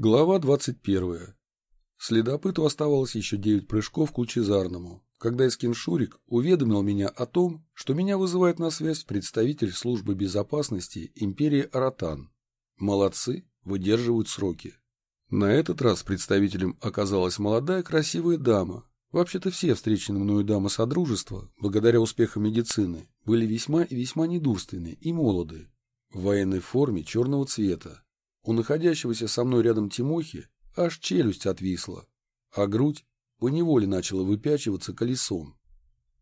Глава 21. Следопыту оставалось еще девять прыжков к Лучезарному, когда Искин Шурик уведомил меня о том, что меня вызывает на связь представитель службы безопасности империи Аратан. Молодцы, выдерживают сроки. На этот раз представителем оказалась молодая красивая дама. Вообще-то все встреченные мною дамы Содружества, благодаря успехам медицины, были весьма и весьма недурственны и молоды, в военной форме черного цвета, у находящегося со мной рядом Тимохи аж челюсть отвисла, а грудь поневоле начала выпячиваться колесом.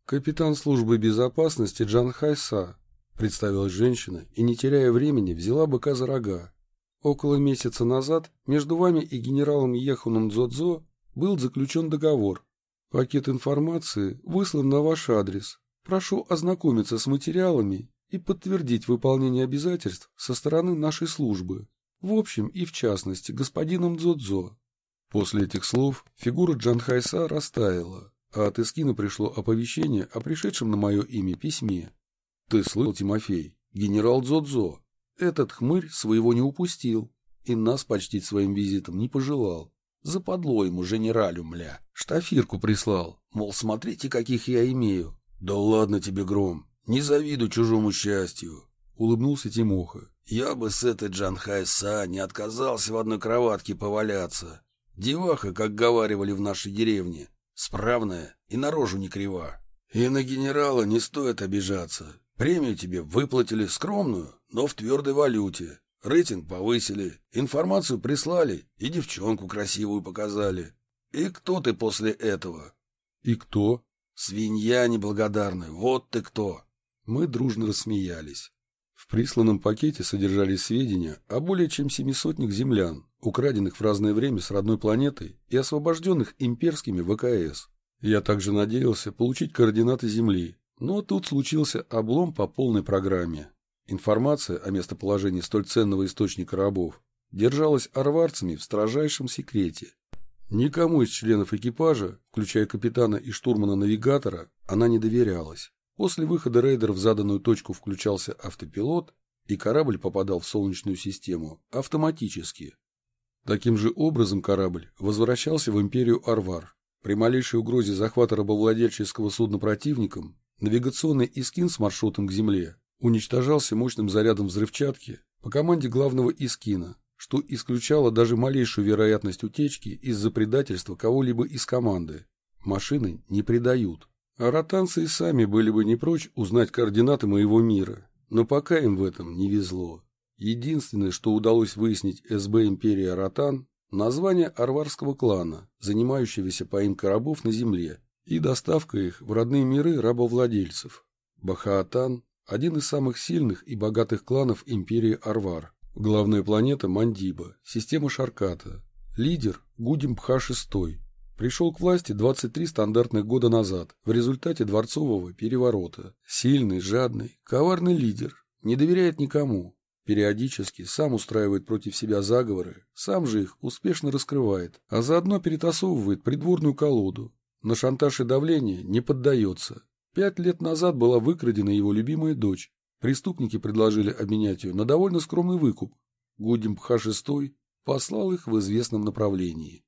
«Капитан службы безопасности Джан Хайса», — представилась женщина и, не теряя времени, взяла быка за рога. «Около месяца назад между вами и генералом Ехуном Дзодзо был заключен договор. Пакет информации выслан на ваш адрес. Прошу ознакомиться с материалами и подтвердить выполнение обязательств со стороны нашей службы. В общем и в частности, господином Дзодзо. После этих слов фигура Джанхайса растаяла, а от Искина пришло оповещение о пришедшем на мое имя письме. Ты слышал, Тимофей, генерал Дзодзо, этот хмырь своего не упустил и нас почтить своим визитом не пожелал. Западло ему генералю, мля. Штафирку прислал, мол, смотрите, каких я имею. Да ладно тебе, Гром, не завидуй чужому счастью. Улыбнулся Тимоха. «Я бы с этой Джанхай-Са не отказался в одной кроватке поваляться. Деваха, как говаривали в нашей деревне, справная и на рожу не крива. И на генерала не стоит обижаться. Премию тебе выплатили скромную, но в твердой валюте. Рейтинг повысили, информацию прислали и девчонку красивую показали. И кто ты после этого?» «И кто?» «Свинья неблагодарная, вот ты кто!» Мы дружно рассмеялись. В присланном пакете содержались сведения о более чем семи сотнях землян, украденных в разное время с родной планеты и освобожденных имперскими ВКС. Я также надеялся получить координаты Земли, но тут случился облом по полной программе. Информация о местоположении столь ценного источника рабов держалась арварцами в строжайшем секрете. Никому из членов экипажа, включая капитана и штурмана-навигатора, она не доверялась. После выхода рейдера в заданную точку включался автопилот, и корабль попадал в Солнечную систему автоматически. Таким же образом корабль возвращался в империю Арвар. При малейшей угрозе захвата рабовладельческого судна противником, навигационный искин с маршрутом к Земле уничтожался мощным зарядом взрывчатки по команде главного искина, что исключало даже малейшую вероятность утечки из-за предательства кого-либо из команды. Машины не предают. А ротанцы и сами были бы не прочь узнать координаты моего мира, но пока им в этом не везло. Единственное, что удалось выяснить СБ Империя Ротан, название арварского клана, занимающегося поимкой рабов на земле и доставка их в родные миры рабовладельцев. Бахаатан – один из самых сильных и богатых кланов Империи Арвар. Главная планета – Мандиба, система Шарката. Лидер – Гудим Пха-6, Пришел к власти 23 стандартных года назад в результате дворцового переворота. Сильный, жадный, коварный лидер, не доверяет никому. Периодически сам устраивает против себя заговоры, сам же их успешно раскрывает, а заодно перетасовывает придворную колоду. На шантаж и давление не поддается. Пять лет назад была выкрадена его любимая дочь. Преступники предложили обменять ее на довольно скромный выкуп. Гудим Пха-6 послал их в известном направлении.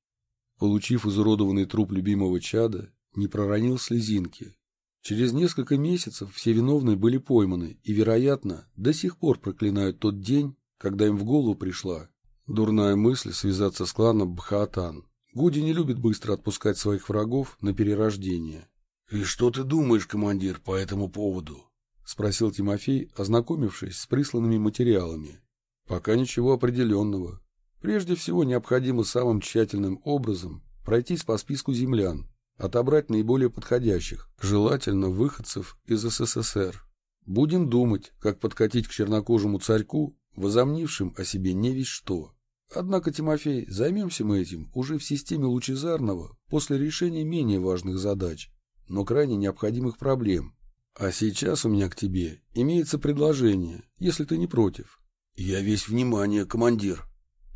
Получив изуродованный труп любимого чада, не проронил слезинки. Через несколько месяцев все виновные были пойманы и, вероятно, до сих пор проклинают тот день, когда им в голову пришла дурная мысль связаться с кланом Бхаатан. Гуди не любит быстро отпускать своих врагов на перерождение. — И что ты думаешь, командир, по этому поводу? — спросил Тимофей, ознакомившись с присланными материалами. — Пока ничего определенного. Прежде всего необходимо самым тщательным образом пройтись по списку землян, отобрать наиболее подходящих, желательно выходцев из СССР. Будем думать, как подкатить к чернокожему царьку, возомнившим о себе не весь что. Однако, Тимофей, займемся мы этим уже в системе Лучезарного после решения менее важных задач, но крайне необходимых проблем. А сейчас у меня к тебе имеется предложение, если ты не против. Я весь внимание, командир.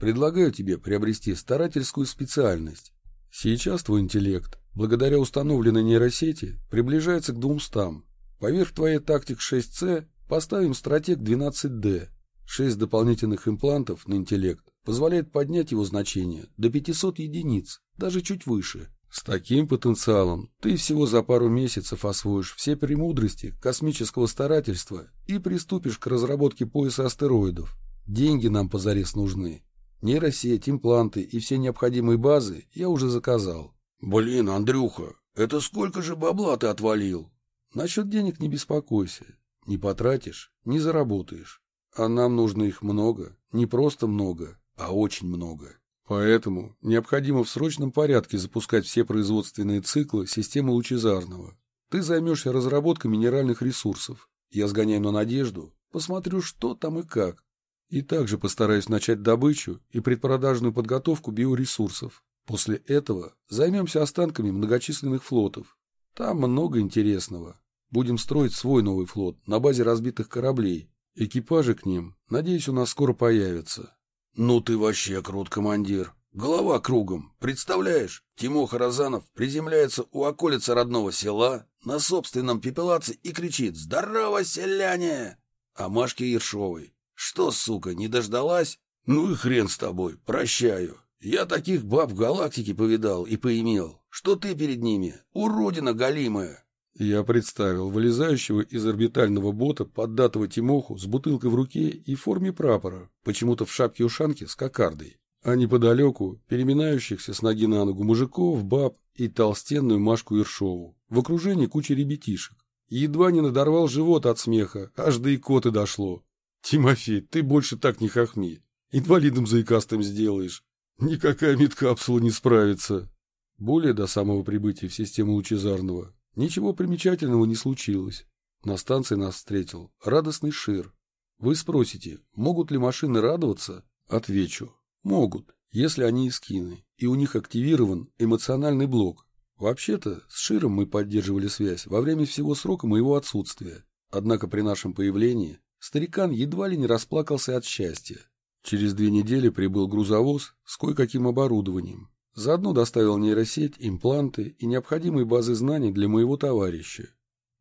Предлагаю тебе приобрести старательскую специальность. Сейчас твой интеллект, благодаря установленной нейросети, приближается к 200. Поверх твоей тактик 6С поставим стратег 12D. Шесть дополнительных имплантов на интеллект позволяет поднять его значение до 500 единиц, даже чуть выше. С таким потенциалом ты всего за пару месяцев освоишь все премудрости космического старательства и приступишь к разработке пояса астероидов. Деньги нам позарез нужны. Нейросеть, импланты и все необходимые базы я уже заказал. Блин, Андрюха, это сколько же бабла ты отвалил? Насчет денег не беспокойся. Не потратишь, не заработаешь. А нам нужно их много, не просто много, а очень много. Поэтому необходимо в срочном порядке запускать все производственные циклы системы лучезарного. Ты займешься разработкой минеральных ресурсов. Я сгоняю на надежду, посмотрю, что там и как. И также постараюсь начать добычу и предпродажную подготовку биоресурсов. После этого займемся останками многочисленных флотов. Там много интересного. Будем строить свой новый флот на базе разбитых кораблей. Экипажи к ним, надеюсь, у нас скоро появятся. Ну ты вообще крут, командир. Голова кругом. Представляешь, Тимоха Розанов приземляется у околицы родного села на собственном пепелаце и кричит «Здорово, селяне!» А Машке Ершовой «Что, сука, не дождалась? Ну и хрен с тобой, прощаю. Я таких баб в галактике повидал и поимел, что ты перед ними, уродина галимая». Я представил вылезающего из орбитального бота поддатого Тимоху с бутылкой в руке и в форме прапора, почему-то в шапке-ушанке с кокардой, а неподалеку переминающихся с ноги на ногу мужиков, баб и толстенную Машку Ершову в окружении кучи ребятишек. Едва не надорвал живот от смеха, аж до икоты дошло. «Тимофей, ты больше так не хохми. Инвалидом заикастым сделаешь. Никакая медкапсула не справится». Более до самого прибытия в систему Лучезарного Ничего примечательного не случилось. На станции нас встретил радостный Шир. Вы спросите, могут ли машины радоваться? Отвечу. Могут, если они искины, и у них активирован эмоциональный блок. Вообще-то, с Широм мы поддерживали связь во время всего срока моего отсутствия. Однако при нашем появлении старикан едва ли не расплакался от счастья. Через две недели прибыл грузовоз с кое-каким оборудованием, Заодно доставил нейросеть, импланты и необходимые базы знаний для моего товарища.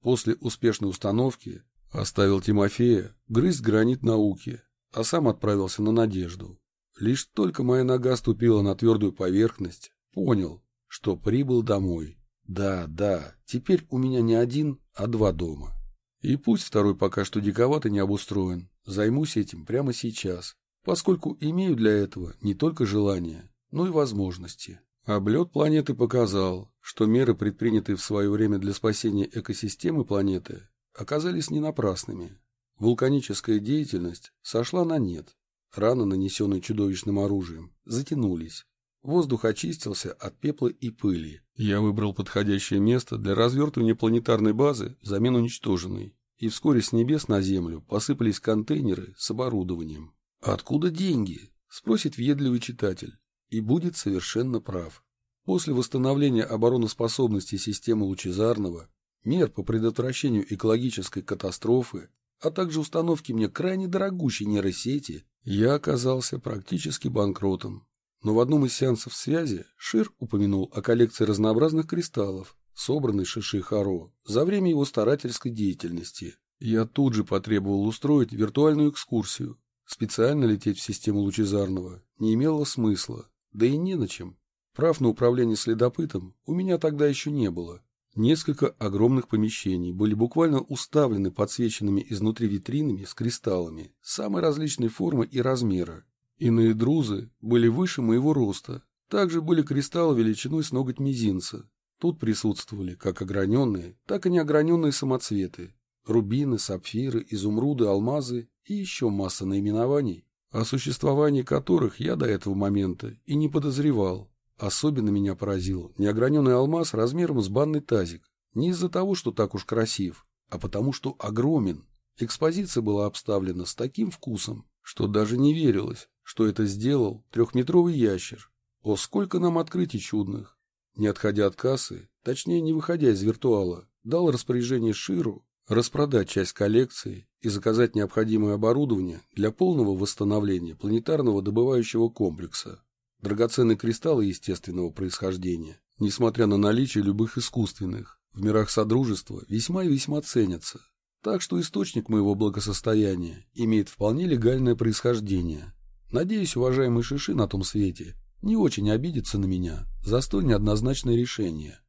После успешной установки оставил Тимофея грызть гранит науки, а сам отправился на надежду. Лишь только моя нога ступила на твердую поверхность, понял, что прибыл домой. Да, да, теперь у меня не один, а два дома. И пусть второй пока что диковато не обустроен, займусь этим прямо сейчас, поскольку имею для этого не только желание, ну и возможности. Облет планеты показал, что меры, предпринятые в свое время для спасения экосистемы планеты, оказались не напрасными. Вулканическая деятельность сошла на нет. Раны, нанесенные чудовищным оружием, затянулись. Воздух очистился от пепла и пыли. Я выбрал подходящее место для развертывания планетарной базы взамен уничтоженной. И вскоре с небес на Землю посыпались контейнеры с оборудованием. «Откуда деньги?» – спросит въедливый читатель и будет совершенно прав. После восстановления обороноспособности системы Лучезарного, мер по предотвращению экологической катастрофы, а также установки мне крайне дорогущей нейросети, я оказался практически банкротом. Но в одном из сеансов связи Шир упомянул о коллекции разнообразных кристаллов, собранной Шиши Харо за время его старательской деятельности. Я тут же потребовал устроить виртуальную экскурсию. Специально лететь в систему Лучезарного не имело смысла, да и не на чем. Прав на управление следопытом у меня тогда еще не было. Несколько огромных помещений были буквально уставлены подсвеченными изнутри витринами с кристаллами самой различной формы и размера. Иные друзы были выше моего роста. Также были кристаллы величиной с ноготь мизинца. Тут присутствовали как ограненные, так и неограненные самоцветы. Рубины, сапфиры, изумруды, алмазы и еще масса наименований, о существовании которых я до этого момента и не подозревал. Особенно меня поразил неограненный алмаз размером с банный тазик. Не из-за того, что так уж красив, а потому что огромен. Экспозиция была обставлена с таким вкусом, что даже не верилось, что это сделал трехметровый ящер. О, сколько нам открытий чудных! Не отходя от кассы, точнее не выходя из виртуала, дал распоряжение Ширу распродать часть коллекции и заказать необходимое оборудование для полного восстановления планетарного добывающего комплекса. Драгоценные кристаллы естественного происхождения, несмотря на наличие любых искусственных, в мирах Содружества весьма и весьма ценятся. Так что источник моего благосостояния имеет вполне легальное происхождение. Надеюсь, уважаемый Шиши на том свете не очень обидится на меня за столь неоднозначное решение.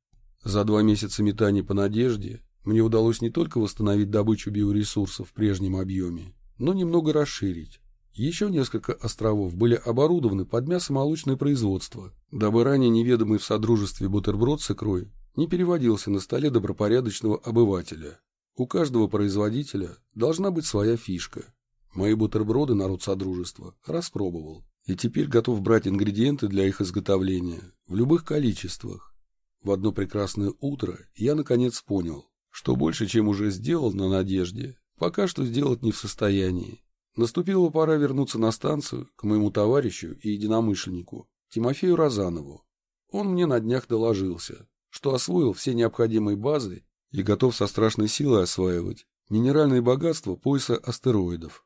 За два месяца метаний по надежде мне удалось не только восстановить добычу биоресурсов в прежнем объеме, но немного расширить. Еще несколько островов были оборудованы под мясомолочное производство, дабы ранее неведомый в Содружестве бутерброд с икрой не переводился на столе добропорядочного обывателя. У каждого производителя должна быть своя фишка. Мои бутерброды народ Содружества распробовал и теперь готов брать ингредиенты для их изготовления в любых количествах. В одно прекрасное утро я наконец понял, что больше, чем уже сделал на надежде, пока что сделать не в состоянии. Наступила пора вернуться на станцию к моему товарищу и единомышленнику Тимофею Розанову. Он мне на днях доложился, что освоил все необходимые базы и готов со страшной силой осваивать минеральные богатства пояса астероидов.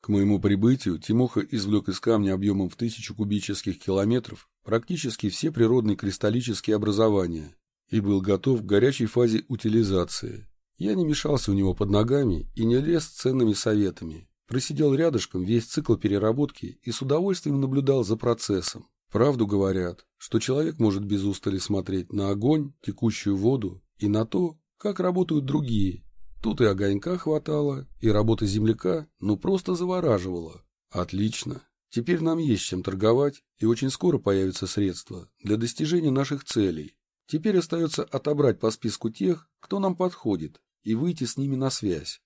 К моему прибытию Тимоха извлек из камня объемом в тысячу кубических километров практически все природные кристаллические образования и был готов к горячей фазе утилизации. Я не мешался у него под ногами и не лез ценными советами. Просидел рядышком весь цикл переработки и с удовольствием наблюдал за процессом. Правду говорят, что человек может без устали смотреть на огонь, текущую воду и на то, как работают другие, Тут и огонька хватало, и работа земляка, ну просто завораживала. Отлично. Теперь нам есть чем торговать, и очень скоро появятся средства для достижения наших целей. Теперь остается отобрать по списку тех, кто нам подходит, и выйти с ними на связь.